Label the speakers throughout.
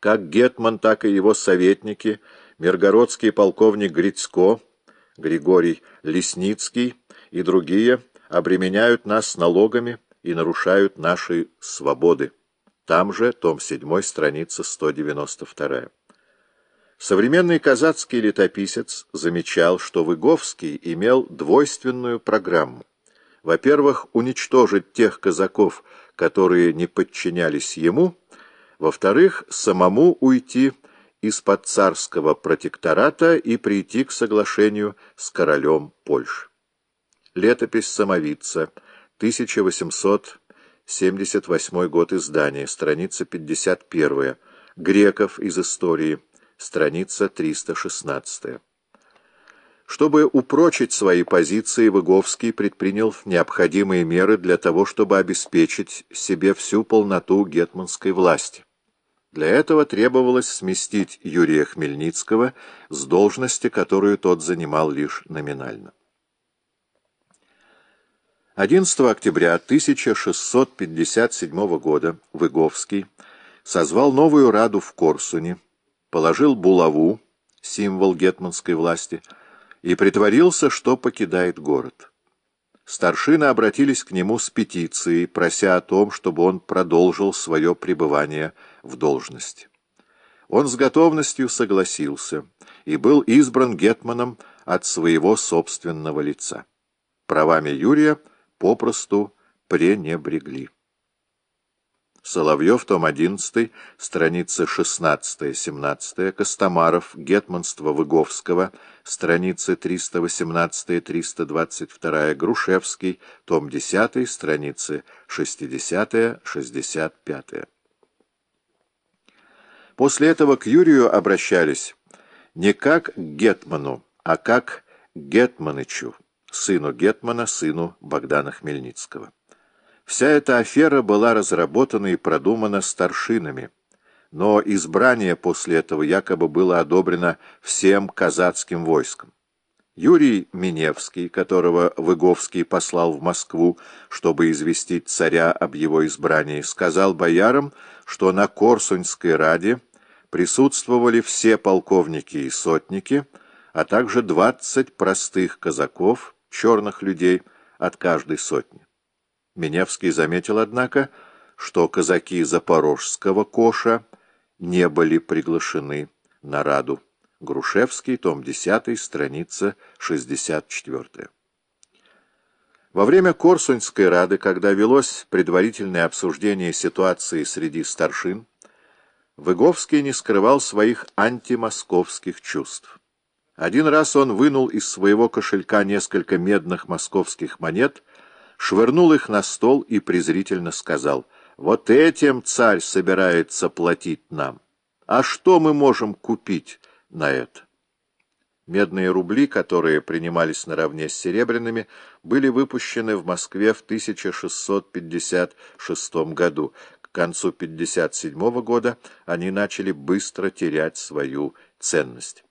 Speaker 1: Как Гетман, так и его советники, миргородский полковник Грицко, Григорий Лесницкий и другие обременяют нас налогами и нарушают наши свободы. Там же, том 7, страница 192. Современный казацкий летописец замечал, что Выговский имел двойственную программу. Во-первых, уничтожить тех казаков, которые не подчинялись ему, во-вторых, самому уйти из-под царского протектората и прийти к соглашению с королем Польши. Летопись самовидца, 1878 год издания, страница 51, Греков из истории, страница 316. Чтобы упрочить свои позиции, Выговский предпринял необходимые меры для того, чтобы обеспечить себе всю полноту гетманской власти. Для этого требовалось сместить Юрия Хмельницкого с должности, которую тот занимал лишь номинально. 11 октября 1657 года Выговский созвал новую раду в Корсуне, положил булаву, символ гетманской власти, и притворился, что покидает город. Старшины обратились к нему с петицией, прося о том, чтобы он продолжил свое пребывание в должности. Он с готовностью согласился и был избран гетманом от своего собственного лица. Правами Юрия попросту пренебрегли. Соловьев, том 11, страницы 16-17, Костомаров, Гетманство Выговского, страницы 318-322, Грушевский, том 10, страницы 60-65. После этого к Юрию обращались не как к Гетману, а как к Гетманычу, сыну Гетмана, сыну Богдана Хмельницкого. Вся эта афера была разработана и продумана старшинами, но избрание после этого якобы было одобрено всем казацким войском. Юрий Миневский, которого Выговский послал в Москву, чтобы известить царя об его избрании, сказал боярам, что на Корсуньской раде присутствовали все полковники и сотники, а также двадцать простых казаков, черных людей от каждой сотни. Миневский заметил, однако, что казаки запорожского коша не были приглашены на Раду. Грушевский, том 10, страница 64. Во время Корсуньской Рады, когда велось предварительное обсуждение ситуации среди старшин, Выговский не скрывал своих антимосковских чувств. Один раз он вынул из своего кошелька несколько медных московских монет швырнул их на стол и презрительно сказал, «Вот этим царь собирается платить нам. А что мы можем купить на это?» Медные рубли, которые принимались наравне с серебряными, были выпущены в Москве в 1656 году. К концу 1957 года они начали быстро терять свою ценность.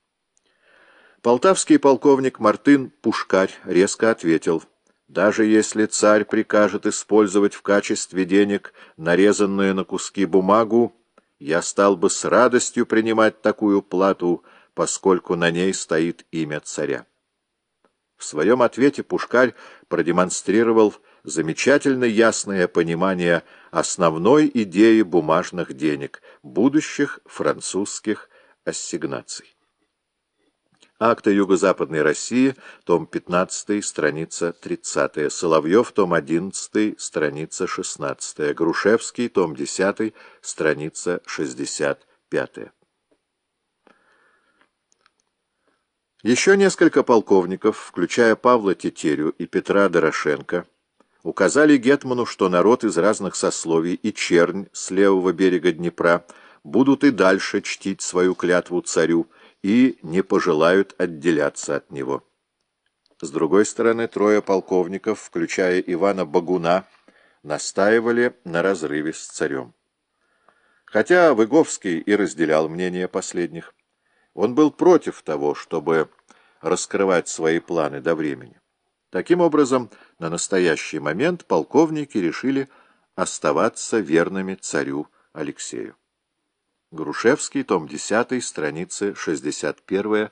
Speaker 1: Полтавский полковник Мартын Пушкарь резко ответил – даже если царь прикажет использовать в качестве денег нарезанную на куски бумагу, я стал бы с радостью принимать такую плату, поскольку на ней стоит имя царя. В своем ответе Пушкарь продемонстрировал замечательно ясное понимание основной идеи бумажных денег, будущих французских ассигнаций. Акты Юго-Западной России, том 15, страница 30, Соловьев, том 11, страница 16, Грушевский, том 10, страница 65. Еще несколько полковников, включая Павла Тетерю и Петра Дорошенко, указали Гетману, что народ из разных сословий и чернь с левого берега Днепра будут и дальше чтить свою клятву царю, и не пожелают отделяться от него. С другой стороны, трое полковников, включая Ивана Багуна, настаивали на разрыве с царем. Хотя Выговский и разделял мнение последних, он был против того, чтобы раскрывать свои планы до времени. Таким образом, на настоящий момент полковники решили оставаться верными царю Алексею. Грушевский, том 10, страницы 61